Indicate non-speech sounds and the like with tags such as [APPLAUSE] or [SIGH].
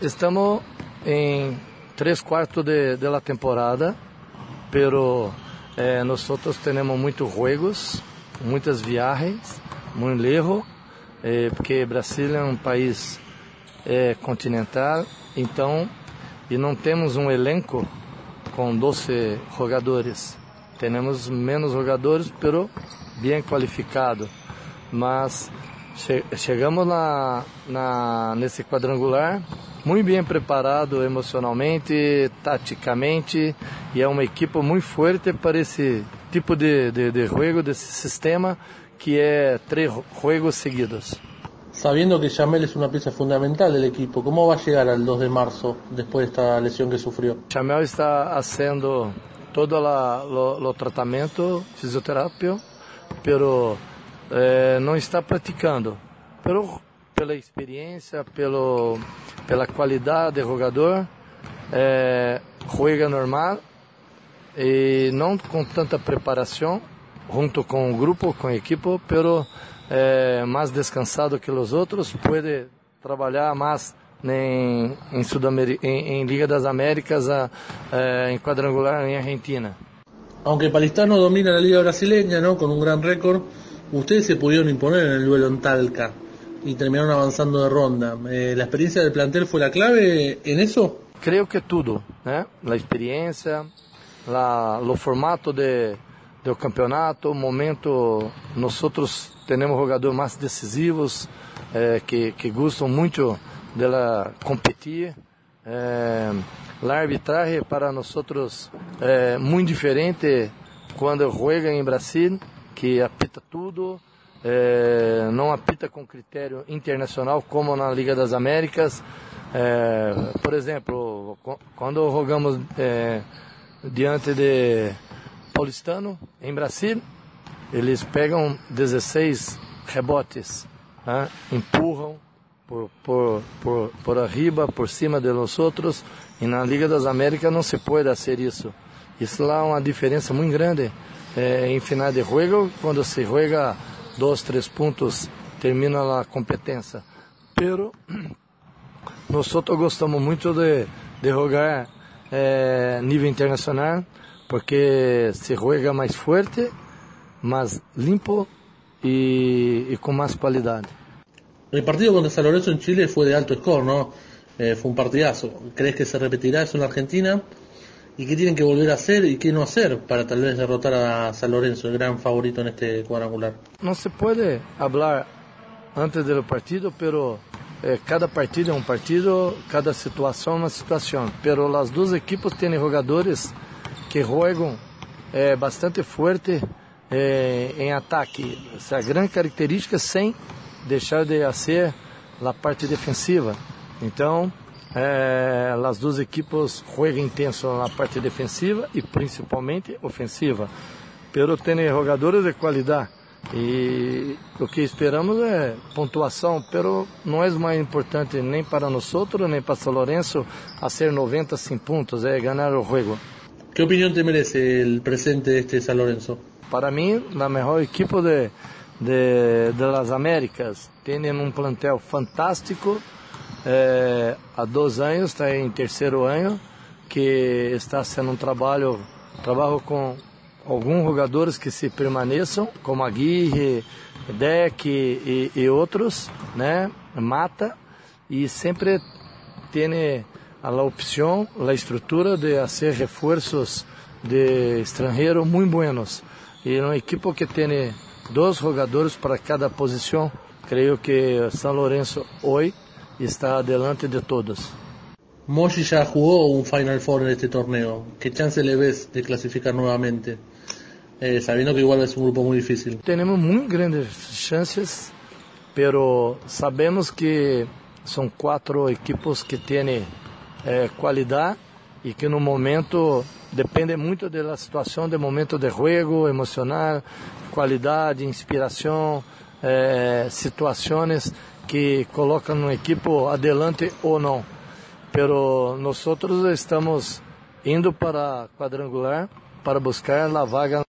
Estamos em três quartos de, de la temporada, pero eh, nosotros tenemos muitos juegos, muitas viagens, muito lejos, eh, porque Brasil é um país eh, continental, então, e não temos um elenco com 12 jogadores. Temos menos jogadores, pero bem qualificado. Mas che chegamos na, na, nesse quadrangular muito bem preparado emocionalmente, taticamente, e é uma equipe muito forte para esse tipo de, de, de jogo, desse sistema, que é três jogos seguidos. Sabiendo que Jamel es una pieza fundamental del equipo, ¿cómo va a llegar al 2 de marzo después de esta lesión que sufrió? Jamel está haciendo todo o tratamento fisioterapia, pero eh, não está praticando. Pero pela experiência, pelo, pela qualidade do jogador, é, juega normal e não com tanta preparação, junto com o grupo, com a equipe, pero é, mais descansado que os outros, pode trabalhar mais em, em, em, em Liga das Américas, a, a, em quadrangular em Argentina. Aunque Palistano domina a Liga Brasileña, ¿no? con um grande récord, ustedes se pudieron imponer en el duelo en Talca. y terminaron avanzando de ronda. Eh, ¿La experiencia del plantel fue la clave en eso? Creo que tudo, né? A experiência, la, o formato de, do campeonato, momento, nós outros temos jogadores mais decisivos eh, que, gostam muito de la competir. Eh, a arbitragem para nós outros é muito diferente quando joga em Brasil, que apita tudo, é, não apita com critério internacional como na Liga das Américas. É, por exemplo, quando jogamos é, diante de Paulistano, em Brasil, eles pegam 16 rebotes, né? empurram por, por, por, por arriba, por cima de nós outros, e na Liga das Américas não se pode fazer isso. Isso lá é uma diferença muito grande é, em final de jogo, quando se joga dois, três pontos, termina a competência. Pero [CLEARS THROAT] nós gostamos muito de, de jogar eh, nível internacional, porque se joga mais forte, mais limpo e, e com mais qualidade. El partido contra San Lorenzo en Chile fue de alto score, ¿no? Eh, fue un partidazo. ¿Crees que se repetirá eso en la Argentina? Y qué tienen que volver a hacer y qué no hacer para tal vez derrotar a San Lorenzo, el gran favorito en este cuadrangular. No se puede hablar antes del partido, pero eh, cada partido é um partido, cada situação é uma situação. Pero as duas equipes têm jogadores que jogam eh, bastante forte eh, em ataque. Essa é a grande característica sem deixar de ser a parte defensiva. Então, é, as duas equipes jogam intenso na parte defensiva e principalmente ofensiva. Pero tem jogadores de qualidade e o que esperamos é pontuação, pero não é mais importante nem para nós nem para São Lourenço a ser 90 100 pontos, é ganhar o jogo. Que opinião te merece o presente deste São Lourenço? Para mim, a melhor equipe de, de, de las Américas. Tem um plantel fantástico é, há dois anos, está em terceiro ano, que está sendo um trabalho, trabalho com alguns jogadores que se permaneçam, como Aguirre, Deck e, e outros, né? Mata, e sempre tem a opção, a estrutura de fazer reforços de estrangeiro muito buenos. E uma equipe que tem dois jogadores para cada posição, creio que São Lourenço hoje está adelante de todos. Moshi ya jugó un Final Four en este torneo. ¿Qué chance le ves de clasificar nuevamente? Eh, sabiendo que igual es un grupo muy difícil. Tenemos muy grandes chances, pero sabemos que son cuatro equipos que tienen eh, e que no momento depende muito da situação, do momento de jogo emocional, qualidade, inspiração, eh, situações que colocam no equipo adelante ou não. Pero nós estamos indo para quadrangular para buscar a vaga